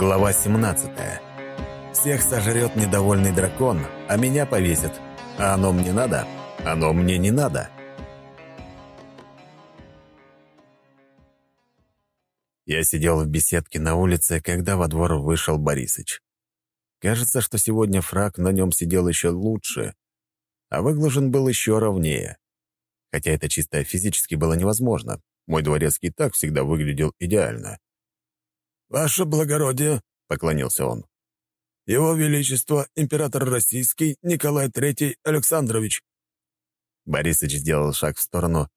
Глава 17. Всех сожрет недовольный дракон, а меня повесит. А оно мне надо? Оно мне не надо. Я сидел в беседке на улице, когда во двор вышел Борисыч. Кажется, что сегодня фраг на нем сидел еще лучше, а выглажен был еще ровнее. Хотя это чисто физически было невозможно. Мой дворецкий так всегда выглядел идеально. «Ваше благородие», — поклонился он. «Его Величество, император российский Николай III Александрович». Борисыч сделал шаг в сторону,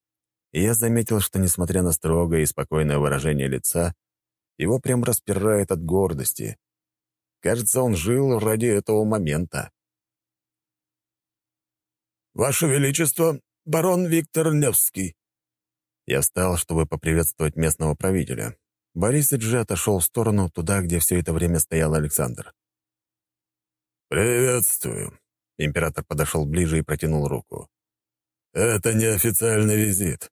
и я заметил, что, несмотря на строгое и спокойное выражение лица, его прям распирает от гордости. Кажется, он жил ради этого момента. «Ваше Величество, барон Виктор Невский». Я встал, чтобы поприветствовать местного правителя. Борисыч же отошел в сторону, туда, где все это время стоял Александр. «Приветствую». Император подошел ближе и протянул руку. «Это неофициальный визит,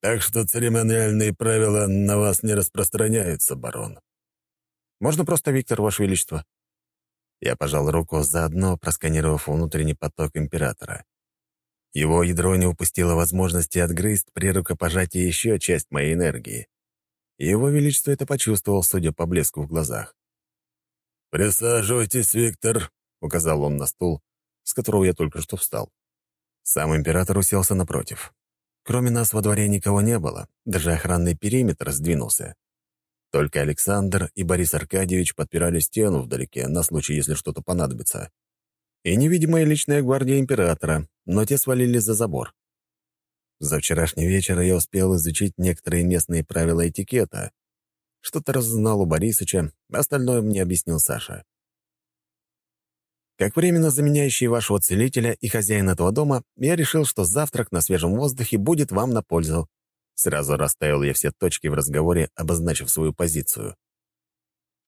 так что церемониальные правила на вас не распространяются, барон». «Можно просто Виктор, Ваше Величество?» Я пожал руку, заодно просканировав внутренний поток императора. Его ядро не упустило возможности отгрызть при рукопожатии еще часть моей энергии. Его Величество это почувствовал, судя по блеску в глазах. «Присаживайтесь, Виктор», — указал он на стул, с которого я только что встал. Сам император уселся напротив. Кроме нас во дворе никого не было, даже охранный периметр сдвинулся. Только Александр и Борис Аркадьевич подпирали стену вдалеке на случай, если что-то понадобится. И невидимая личная гвардия императора, но те свалили за забор. За вчерашний вечер я успел изучить некоторые местные правила этикета. Что-то разузнал у Борисыча, остальное мне объяснил Саша. Как временно заменяющий вашего целителя и хозяин этого дома, я решил, что завтрак на свежем воздухе будет вам на пользу. Сразу расставил я все точки в разговоре, обозначив свою позицию.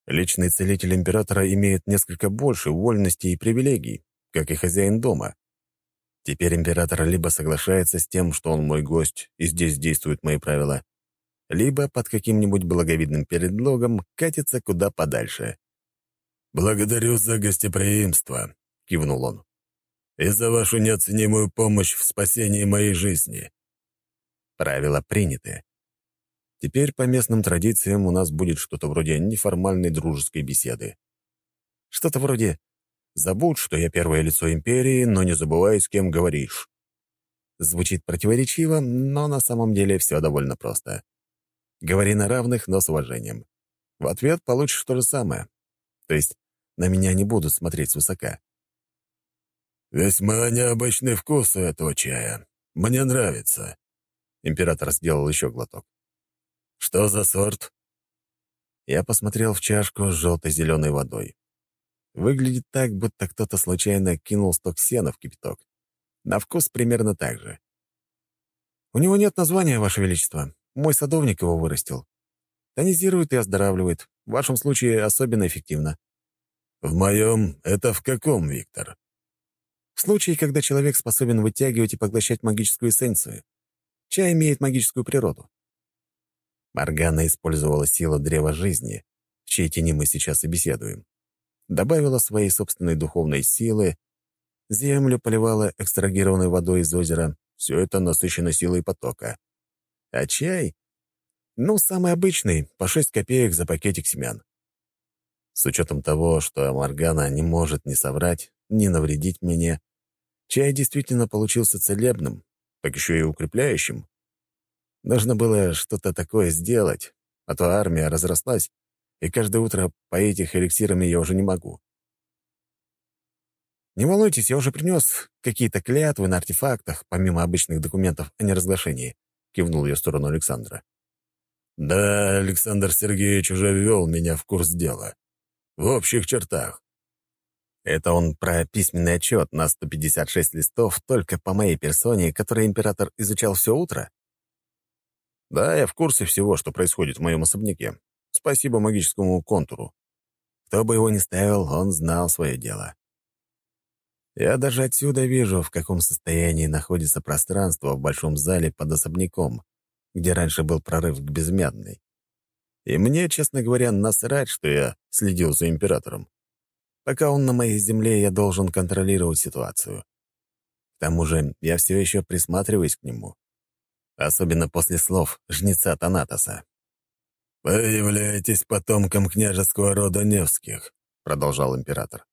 Личный целитель императора имеет несколько больше вольностей и привилегий, как и хозяин дома. Теперь император либо соглашается с тем, что он мой гость, и здесь действуют мои правила, либо под каким-нибудь благовидным предлогом катится куда подальше. «Благодарю за гостеприимство», — кивнул он, «и за вашу неоценимую помощь в спасении моей жизни». Правила приняты. Теперь по местным традициям у нас будет что-то вроде неформальной дружеской беседы. Что-то вроде Забудь, что я первое лицо империи, но не забывай, с кем говоришь. Звучит противоречиво, но на самом деле все довольно просто. Говори на равных, но с уважением. В ответ получишь то же самое. То есть на меня не будут смотреть свысока. «Весьма необычный вкус у этого чая. Мне нравится». Император сделал еще глоток. «Что за сорт?» Я посмотрел в чашку с желто-зеленой водой. Выглядит так, будто кто-то случайно кинул сток сена в кипяток. На вкус примерно так же. «У него нет названия, Ваше Величество. Мой садовник его вырастил. Тонизирует и оздоравливает. В вашем случае особенно эффективно». «В моем это в каком, Виктор?» «В случае, когда человек способен вытягивать и поглощать магическую эссенцию. Чай имеет магическую природу». Моргана использовала силу древа жизни, в чьей тени мы сейчас и беседуем добавила своей собственной духовной силы, землю поливала экстрагированной водой из озера, все это насыщено силой потока. А чай? Ну, самый обычный, по 6 копеек за пакетик семян. С учетом того, что Моргана не может ни соврать, ни навредить мне, чай действительно получился целебным, так еще и укрепляющим. Нужно было что-то такое сделать, а то армия разрослась, и каждое утро поить их эликсирами я уже не могу. «Не волнуйтесь, я уже принес какие-то клятвы на артефактах, помимо обычных документов о неразглашении», — кивнул я в сторону Александра. «Да, Александр Сергеевич уже ввел меня в курс дела. В общих чертах». Это он про письменный отчет на 156 листов только по моей персоне, который император изучал все утро? Да, я в курсе всего, что происходит в моем особняке. Спасибо магическому контуру. Кто бы его ни ставил, он знал свое дело. Я даже отсюда вижу, в каком состоянии находится пространство в большом зале под особняком, где раньше был прорыв к безмятной. И мне, честно говоря, насрать, что я следил за императором. Пока он на моей земле, я должен контролировать ситуацию. К тому же я все еще присматриваюсь к нему. Особенно после слов жнеца Танатоса. «Вы являетесь потомком княжеского рода Невских», — продолжал император.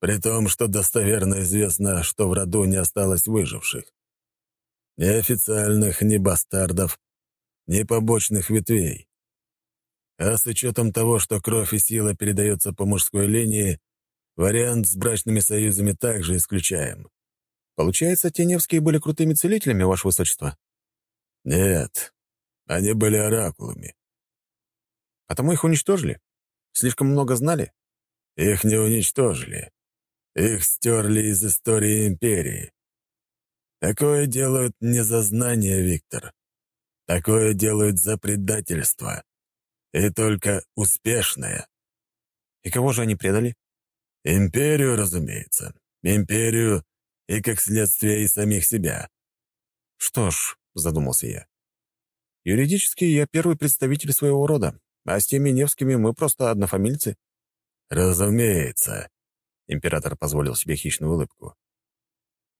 «При том, что достоверно известно, что в роду не осталось выживших. Ни официальных, ни бастардов, ни побочных ветвей. А с учетом того, что кровь и сила передается по мужской линии, вариант с брачными союзами также исключаем. Получается, те Невские были крутыми целителями, Ваше Высочество? Нет, они были оракулами. Потому их уничтожили? Слишком много знали? Их не уничтожили. Их стерли из истории империи. Такое делают не за знание, Виктор. Такое делают за предательство. И только успешное. И кого же они предали? Империю, разумеется. Империю и, как следствие, и самих себя. Что ж, задумался я. Юридически я первый представитель своего рода, а с теми Невскими мы просто однофамильцы. Разумеется. Император позволил себе хищную улыбку.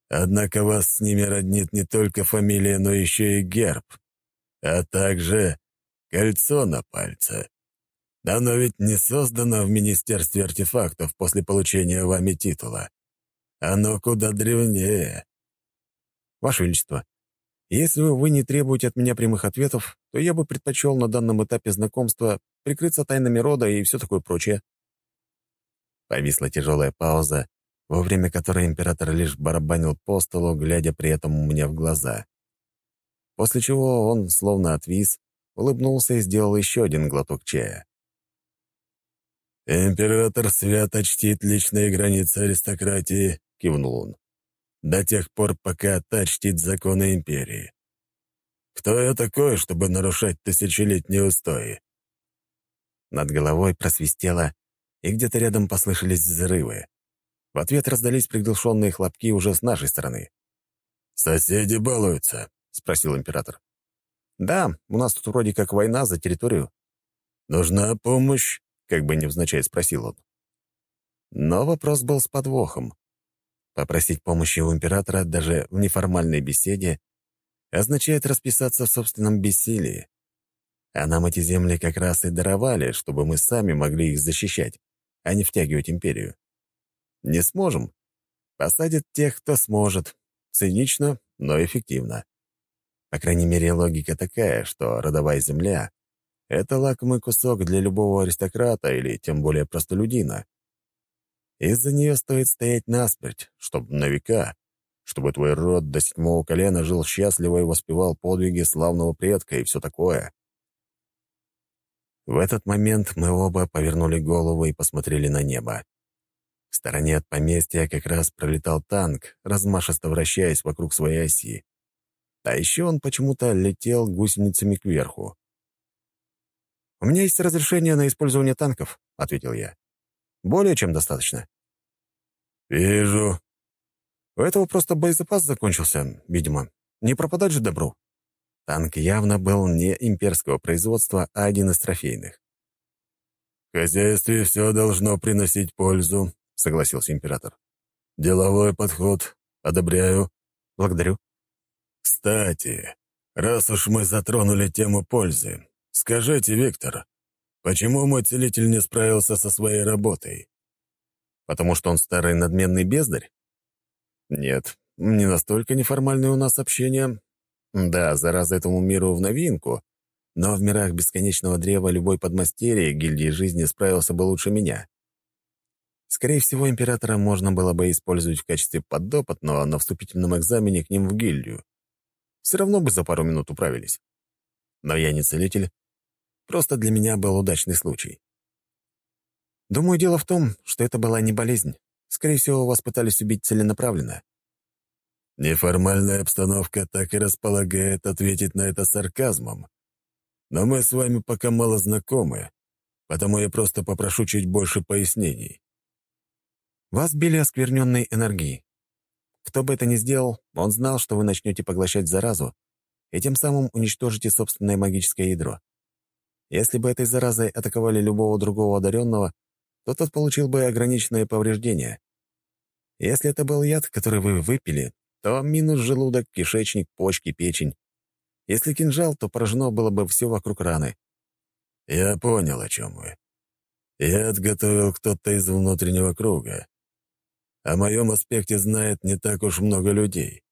Однако вас с ними роднит не только фамилия, но еще и герб, а также кольцо на пальце. Оно ведь не создано в Министерстве артефактов после получения вами титула. Оно куда древнее. Ваше Величество, если вы не требуете от меня прямых ответов, то я бы предпочел на данном этапе знакомства прикрыться тайнами рода и все такое прочее. Повисла тяжелая пауза, во время которой император лишь барабанил по столу, глядя при этом мне в глаза. После чего он, словно отвис, улыбнулся и сделал еще один глоток чая. «Император свято чтит личные границы аристократии», — кивнул он, «до тех пор, пока та законы империи. Кто я такой, чтобы нарушать тысячелетние устои?» Над головой просвистело, и где-то рядом послышались взрывы. В ответ раздались приглушенные хлопки уже с нашей стороны. «Соседи балуются», — спросил император. «Да, у нас тут вроде как война за территорию». «Нужна помощь?» — как бы невзначай спросил он. Но вопрос был с подвохом. Попросить помощи у императора даже в неформальной беседе означает расписаться в собственном бессилии. А нам эти земли как раз и даровали, чтобы мы сами могли их защищать, а не втягивать империю. Не сможем. Посадят тех, кто сможет. Цинично, но эффективно. По крайней мере, логика такая, что родовая земля — это лакомый кусок для любого аристократа или тем более простолюдина. Из-за нее стоит стоять насмерть, чтобы на века, чтобы твой род до седьмого колена жил счастливо и воспевал подвиги славного предка и все такое. В этот момент мы оба повернули голову и посмотрели на небо. В стороне от поместья как раз пролетал танк, размашисто вращаясь вокруг своей оси. А еще он почему-то летел гусеницами кверху. «У меня есть разрешение на использование танков», — ответил я. «Более чем достаточно». «Вижу». У этого просто боезапас закончился, видимо. Не пропадать же добру. Танк явно был не имперского производства, а один из трофейных. «В хозяйстве все должно приносить пользу», — согласился император. «Деловой подход. Одобряю». «Благодарю». «Кстати, раз уж мы затронули тему пользы, скажите, Виктор, почему мой целитель не справился со своей работой?» «Потому что он старый надменный бездарь?» «Нет, не настолько неформальное у нас общение. Да, зараза этому миру в новинку, но в мирах бесконечного древа любой подмастерье гильдии жизни справился бы лучше меня. Скорее всего, императора можно было бы использовать в качестве подопытного на вступительном экзамене к ним в гильдию. Все равно бы за пару минут управились. Но я не целитель. Просто для меня был удачный случай. Думаю, дело в том, что это была не болезнь. Скорее всего, вас пытались убить целенаправленно. Неформальная обстановка так и располагает ответить на это сарказмом. Но мы с вами пока мало знакомы, потому я просто попрошу чуть больше пояснений. Вас били оскверненной энергией. Кто бы это ни сделал, он знал, что вы начнете поглощать заразу, и тем самым уничтожите собственное магическое ядро. Если бы этой заразой атаковали любого другого одаренного, то тот получил бы ограниченное повреждение. Если это был яд, который вы выпили, то минус желудок, кишечник, почки, печень. Если кинжал, то поражено было бы все вокруг раны. «Я понял, о чем вы. Яд готовил кто-то из внутреннего круга. О моем аспекте знает не так уж много людей.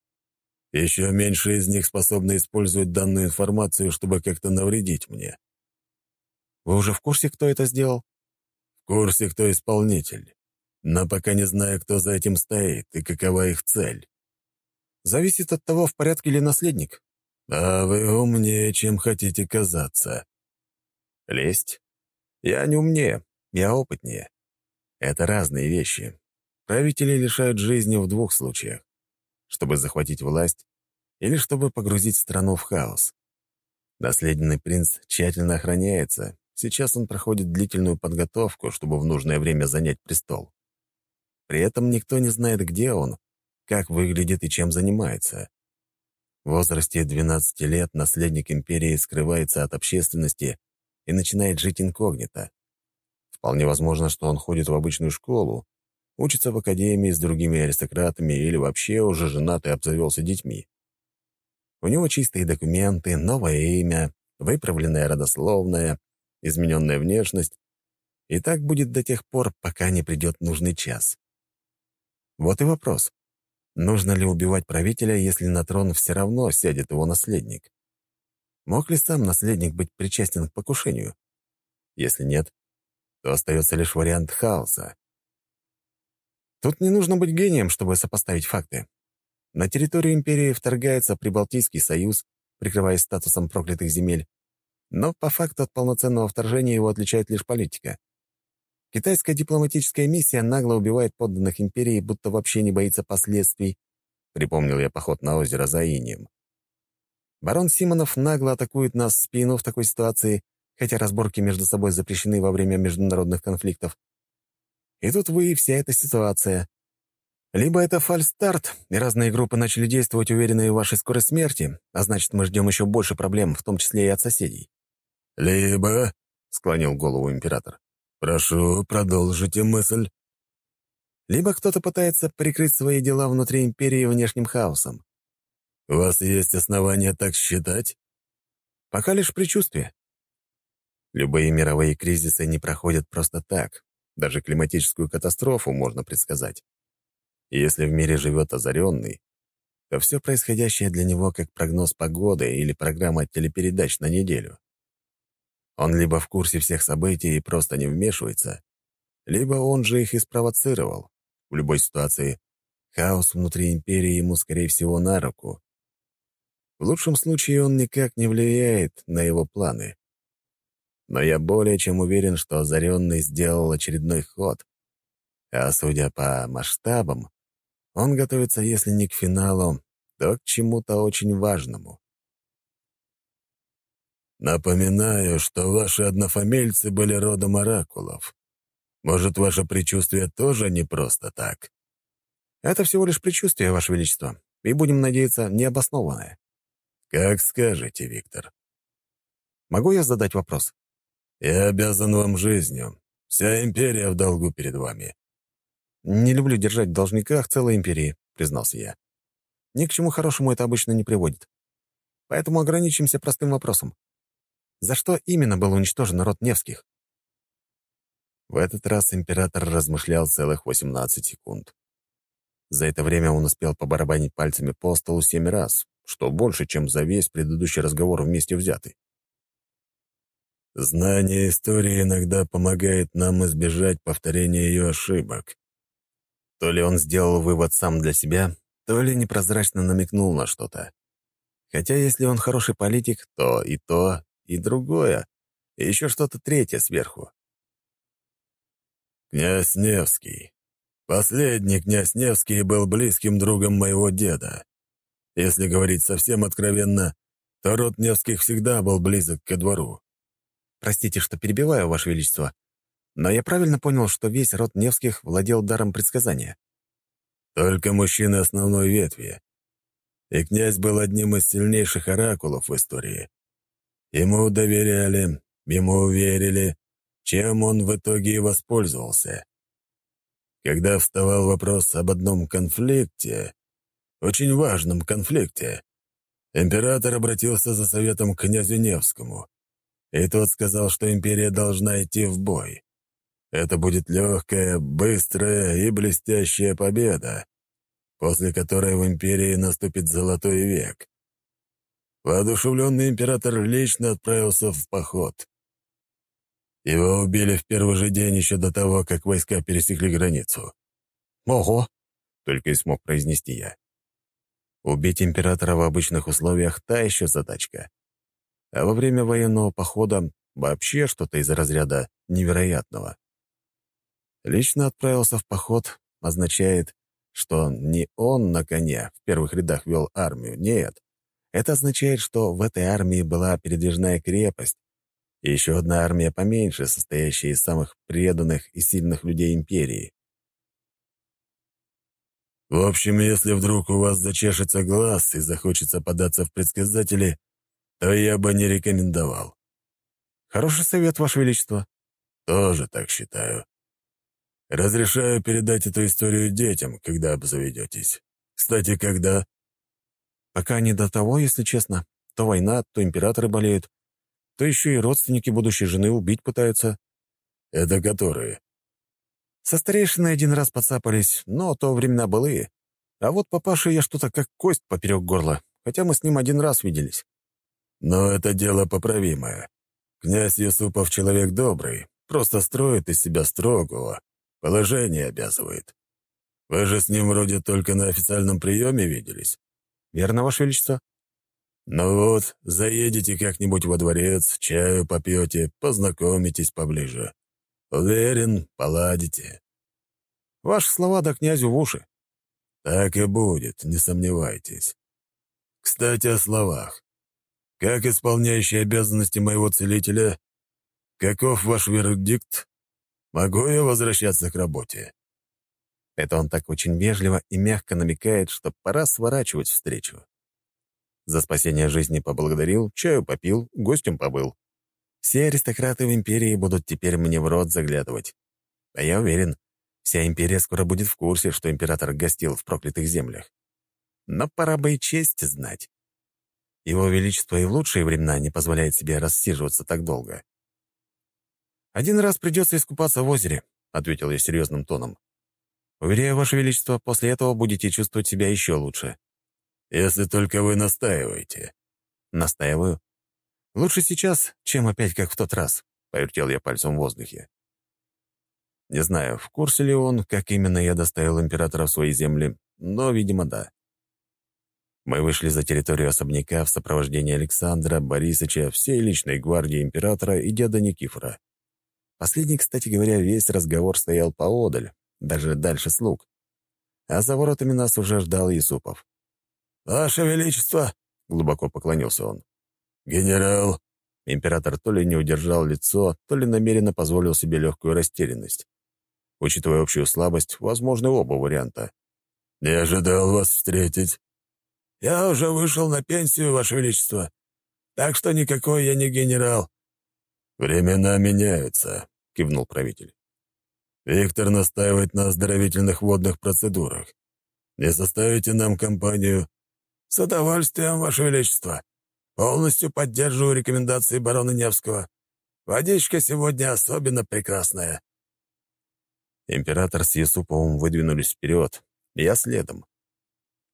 Еще меньше из них способны использовать данную информацию, чтобы как-то навредить мне. Вы уже в курсе, кто это сделал? В курсе, кто исполнитель. Но пока не знаю, кто за этим стоит и какова их цель. Зависит от того, в порядке ли наследник. А вы умнее, чем хотите казаться. Лесть? Я не умнее, я опытнее. Это разные вещи. Правители лишают жизни в двух случаях. Чтобы захватить власть или чтобы погрузить страну в хаос. Наследный принц тщательно охраняется. Сейчас он проходит длительную подготовку, чтобы в нужное время занять престол. При этом никто не знает, где он, как выглядит и чем занимается. В возрасте 12 лет наследник империи скрывается от общественности и начинает жить инкогнито. Вполне возможно, что он ходит в обычную школу, учится в академии с другими аристократами или вообще уже женат и обзавелся детьми. У него чистые документы, новое имя, выправленная родословная, измененная внешность. И так будет до тех пор, пока не придет нужный час. Вот и вопрос. Нужно ли убивать правителя, если на трон все равно сядет его наследник? Мог ли сам наследник быть причастен к покушению? Если нет, то остается лишь вариант хаоса. Тут не нужно быть гением, чтобы сопоставить факты. На территорию империи вторгается Прибалтийский союз, прикрываясь статусом проклятых земель, но по факту от полноценного вторжения его отличает лишь политика. Китайская дипломатическая миссия нагло убивает подданных империи, будто вообще не боится последствий. Припомнил я поход на озеро за Инием. Барон Симонов нагло атакует нас в спину в такой ситуации, хотя разборки между собой запрещены во время международных конфликтов. И тут вы и вся эта ситуация. Либо это фальстарт, и разные группы начали действовать, уверенные в вашей скорой смерти, а значит, мы ждем еще больше проблем, в том числе и от соседей. «Либо...» — склонил голову император. «Прошу, продолжите мысль». «Либо кто-то пытается прикрыть свои дела внутри империи внешним хаосом». «У вас есть основания так считать?» «Пока лишь предчувствие». Любые мировые кризисы не проходят просто так. Даже климатическую катастрофу можно предсказать. И если в мире живет озаренный, то все происходящее для него как прогноз погоды или программа телепередач на неделю. Он либо в курсе всех событий и просто не вмешивается, либо он же их и спровоцировал. В любой ситуации хаос внутри империи ему, скорее всего, на руку. В лучшем случае он никак не влияет на его планы. Но я более чем уверен, что озаренный сделал очередной ход. А судя по масштабам, он готовится, если не к финалу, то к чему-то очень важному. Напоминаю, что ваши однофамильцы были родом оракулов. Может, ваше предчувствие тоже не просто так? Это всего лишь предчувствие, Ваше Величество, и, будем надеяться, необоснованное. Как скажете, Виктор. Могу я задать вопрос? Я обязан вам жизнью. Вся империя в долгу перед вами. Не люблю держать в должниках целой империи, признался я. Ни к чему хорошему это обычно не приводит. Поэтому ограничимся простым вопросом. За что именно был уничтожен народ Невских? В этот раз император размышлял целых 18 секунд. За это время он успел побарабанить пальцами по столу семь раз, что больше, чем за весь предыдущий разговор вместе взятый. Знание истории иногда помогает нам избежать повторения ее ошибок. То ли он сделал вывод сам для себя, то ли непрозрачно намекнул на что-то. Хотя если он хороший политик, то и то, и другое, и еще что-то третье сверху. «Князь Невский. Последний князь Невский был близким другом моего деда. Если говорить совсем откровенно, то род Невских всегда был близок ко двору. Простите, что перебиваю, Ваше Величество, но я правильно понял, что весь род Невских владел даром предсказания? Только мужчины основной ветви. И князь был одним из сильнейших оракулов в истории. Ему доверяли, ему уверили, чем он в итоге и воспользовался. Когда вставал вопрос об одном конфликте, очень важном конфликте, император обратился за советом к князю Невскому, и тот сказал, что империя должна идти в бой. Это будет легкая, быстрая и блестящая победа, после которой в империи наступит золотой век. Воодушевленный император лично отправился в поход. Его убили в первый же день еще до того, как войска пересекли границу. «Ого!» — только и смог произнести я. Убить императора в обычных условиях — та еще задачка. А во время военного похода вообще что-то из разряда невероятного. Лично отправился в поход означает, что не он на коне в первых рядах вел армию, нет. Это означает, что в этой армии была передвижная крепость и еще одна армия поменьше, состоящая из самых преданных и сильных людей империи. В общем, если вдруг у вас зачешется глаз и захочется податься в предсказатели, то я бы не рекомендовал. Хороший совет, Ваше Величество. Тоже так считаю. Разрешаю передать эту историю детям, когда обзаведетесь. Кстати, когда? Пока не до того, если честно. То война, то императоры болеют, то еще и родственники будущей жены убить пытаются. Это которые? Со старейшиной один раз подцапались, но то времена былые. А вот папаше я что-то как кость поперек горла, хотя мы с ним один раз виделись. Но это дело поправимое. Князь Юсупов человек добрый, просто строит из себя строгого, Положение обязывает. Вы же с ним вроде только на официальном приеме виделись. Верно, Ваше Величество? Ну вот, заедете как-нибудь во дворец, чаю попьете, познакомитесь поближе. Уверен, поладите. Ваши слова да князю в уши. Так и будет, не сомневайтесь. Кстати, о словах. Как исполняющий обязанности моего целителя, каков ваш вердикт? Могу я возвращаться к работе?» Это он так очень вежливо и мягко намекает, что пора сворачивать встречу. За спасение жизни поблагодарил, чаю попил, гостем побыл. Все аристократы в империи будут теперь мне в рот заглядывать. А я уверен, вся империя скоро будет в курсе, что император гостил в проклятых землях. Но пора бы и честь знать. Его Величество и в лучшие времена не позволяет себе рассиживаться так долго. «Один раз придется искупаться в озере», — ответил я серьезным тоном. «Уверяю, Ваше Величество, после этого будете чувствовать себя еще лучше». «Если только вы настаиваете». «Настаиваю. Лучше сейчас, чем опять как в тот раз», — повертел я пальцем в воздухе. Не знаю, в курсе ли он, как именно я доставил императора в свои земли, но, видимо, да. Мы вышли за территорию особняка в сопровождении Александра, Борисыча, всей личной гвардии императора и деда Никифора. Последний, кстати говоря, весь разговор стоял поодаль, даже дальше слуг. А за воротами нас уже ждал Юсупов. «Ваше Величество!» — глубоко поклонился он. «Генерал!» Император то ли не удержал лицо, то ли намеренно позволил себе легкую растерянность. Учитывая общую слабость, возможны оба варианта. «Не ожидал вас встретить». «Я уже вышел на пенсию, Ваше Величество, так что никакой я не генерал». «Времена меняются. — кивнул правитель. «Виктор настаивает на оздоровительных водных процедурах. Не составите нам компанию?» «С удовольствием, Ваше Величество. Полностью поддерживаю рекомендации барона Невского. Водичка сегодня особенно прекрасная». Император с Юсуповым выдвинулись вперед, я следом.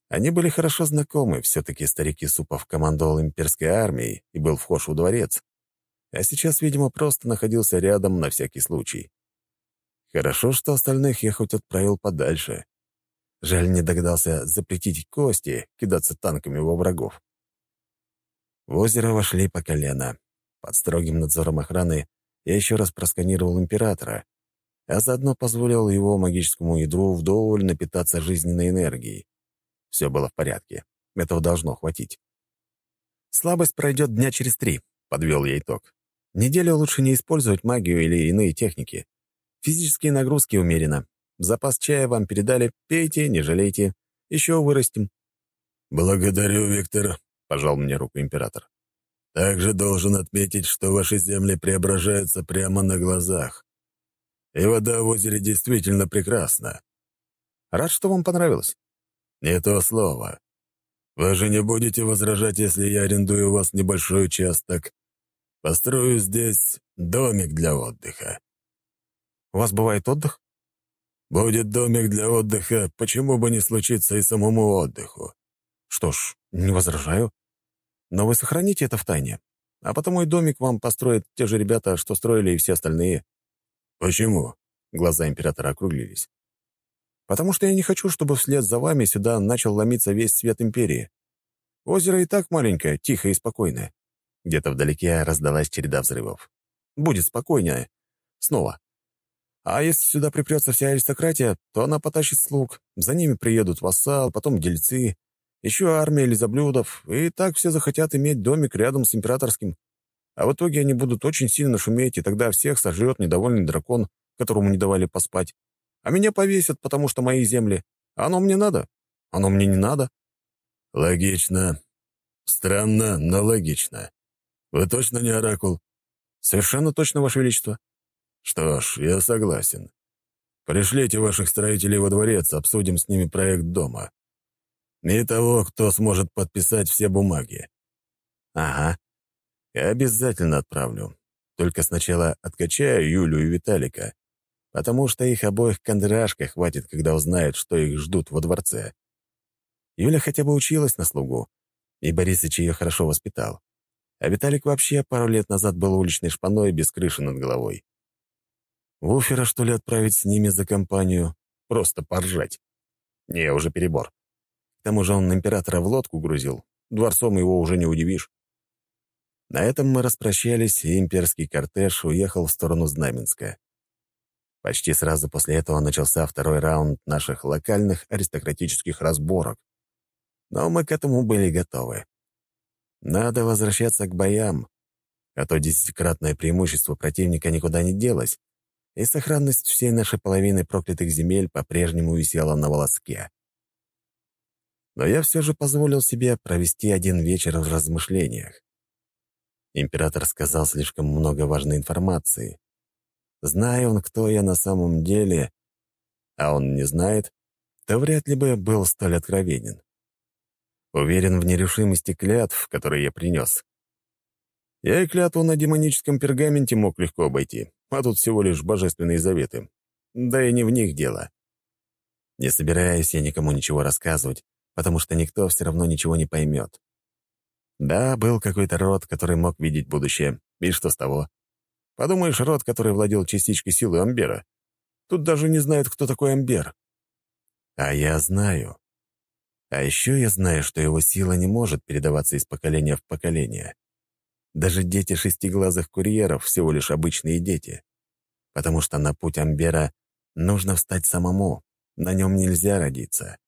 Они были хорошо знакомы, все-таки старик Юсупов командовал имперской армией и был вхож в дворец, а сейчас, видимо, просто находился рядом на всякий случай. Хорошо, что остальных я хоть отправил подальше. Жаль, не догадался запретить Кости кидаться танками во врагов. В озеро вошли по колено. Под строгим надзором охраны я еще раз просканировал императора, а заодно позволил его магическому ядру вдоволь напитаться жизненной энергией. Все было в порядке. Этого должно хватить. «Слабость пройдет дня через три», — подвел я итог. Неделю лучше не использовать магию или иные техники. Физические нагрузки умеренно. Запас чая вам передали, пейте, не жалейте. Еще вырастим». «Благодарю, Виктор», — пожал мне руку император. Также должен отметить, что ваши земли преображаются прямо на глазах. И вода в озере действительно прекрасна. Рад, что вам понравилось. Не то слово. Вы же не будете возражать, если я арендую у вас небольшой участок. Построю здесь домик для отдыха. У вас бывает отдых? Будет домик для отдыха, почему бы не случиться и самому отдыху? Что ж, не возражаю. Но вы сохраните это в тайне. А потому и домик вам построят те же ребята, что строили и все остальные. Почему? Глаза императора округлились. Потому что я не хочу, чтобы вслед за вами сюда начал ломиться весь свет империи. Озеро и так маленькое, тихое и спокойное. Где-то вдалеке раздалась череда взрывов. Будет спокойнее. Снова. А если сюда припрется вся аристократия, то она потащит слуг. За ними приедут вассал, потом дельцы, еще армия лизоблюдов, и так все захотят иметь домик рядом с императорским. А в итоге они будут очень сильно шуметь, и тогда всех сожрет недовольный дракон, которому не давали поспать. А меня повесят, потому что мои земли. Оно мне надо? Оно мне не надо. Логично. Странно, но логично. Вы точно не оракул? Совершенно точно, Ваше Величество. Что ж, я согласен. Пришлите ваших строителей во дворец, обсудим с ними проект дома и того, кто сможет подписать все бумаги. Ага. Я обязательно отправлю. Только сначала откачаю Юлю и Виталика, потому что их обоих кондрашка хватит, когда узнают, что их ждут во дворце. Юля хотя бы училась на слугу, и Борисыч ее хорошо воспитал. А Виталик вообще пару лет назад был уличной шпаной без крыши над головой. Вуфера, что ли, отправить с ними за компанию? Просто поржать. Не, уже перебор. К тому же он императора в лодку грузил. Дворцом его уже не удивишь. На этом мы распрощались, и имперский кортеж уехал в сторону Знаменска. Почти сразу после этого начался второй раунд наших локальных аристократических разборок. Но мы к этому были готовы. Надо возвращаться к боям, а то десятикратное преимущество противника никуда не делось, и сохранность всей нашей половины проклятых земель по-прежнему висела на волоске но я все же позволил себе провести один вечер в размышлениях. Император сказал слишком много важной информации. Зная он, кто я на самом деле, а он не знает, то вряд ли бы был столь откровенен. Уверен в нерешимости клятв, которые я принес. Я и клятву на демоническом пергаменте мог легко обойти, а тут всего лишь божественные заветы. Да и не в них дело. Не собираюсь я никому ничего рассказывать, потому что никто все равно ничего не поймет. Да, был какой-то род, который мог видеть будущее. И что с того? Подумаешь, род, который владел частичкой силы Амбера. Тут даже не знают, кто такой Амбер. А я знаю. А еще я знаю, что его сила не может передаваться из поколения в поколение. Даже дети шестиглазых курьеров всего лишь обычные дети. Потому что на путь Амбера нужно встать самому, на нем нельзя родиться.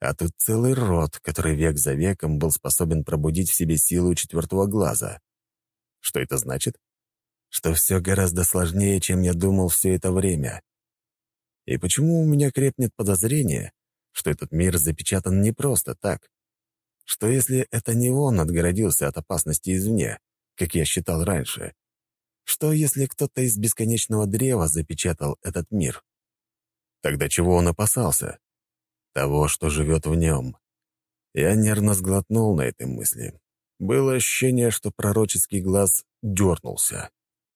А тут целый род, который век за веком был способен пробудить в себе силу четвертого глаза. Что это значит? Что все гораздо сложнее, чем я думал все это время. И почему у меня крепнет подозрение, что этот мир запечатан не просто так? Что если это не он отгородился от опасности извне, как я считал раньше? Что если кто-то из бесконечного древа запечатал этот мир? Тогда чего он опасался? того, что живет в нем. Я нервно сглотнул на этой мысли. Было ощущение, что пророческий глаз дернулся.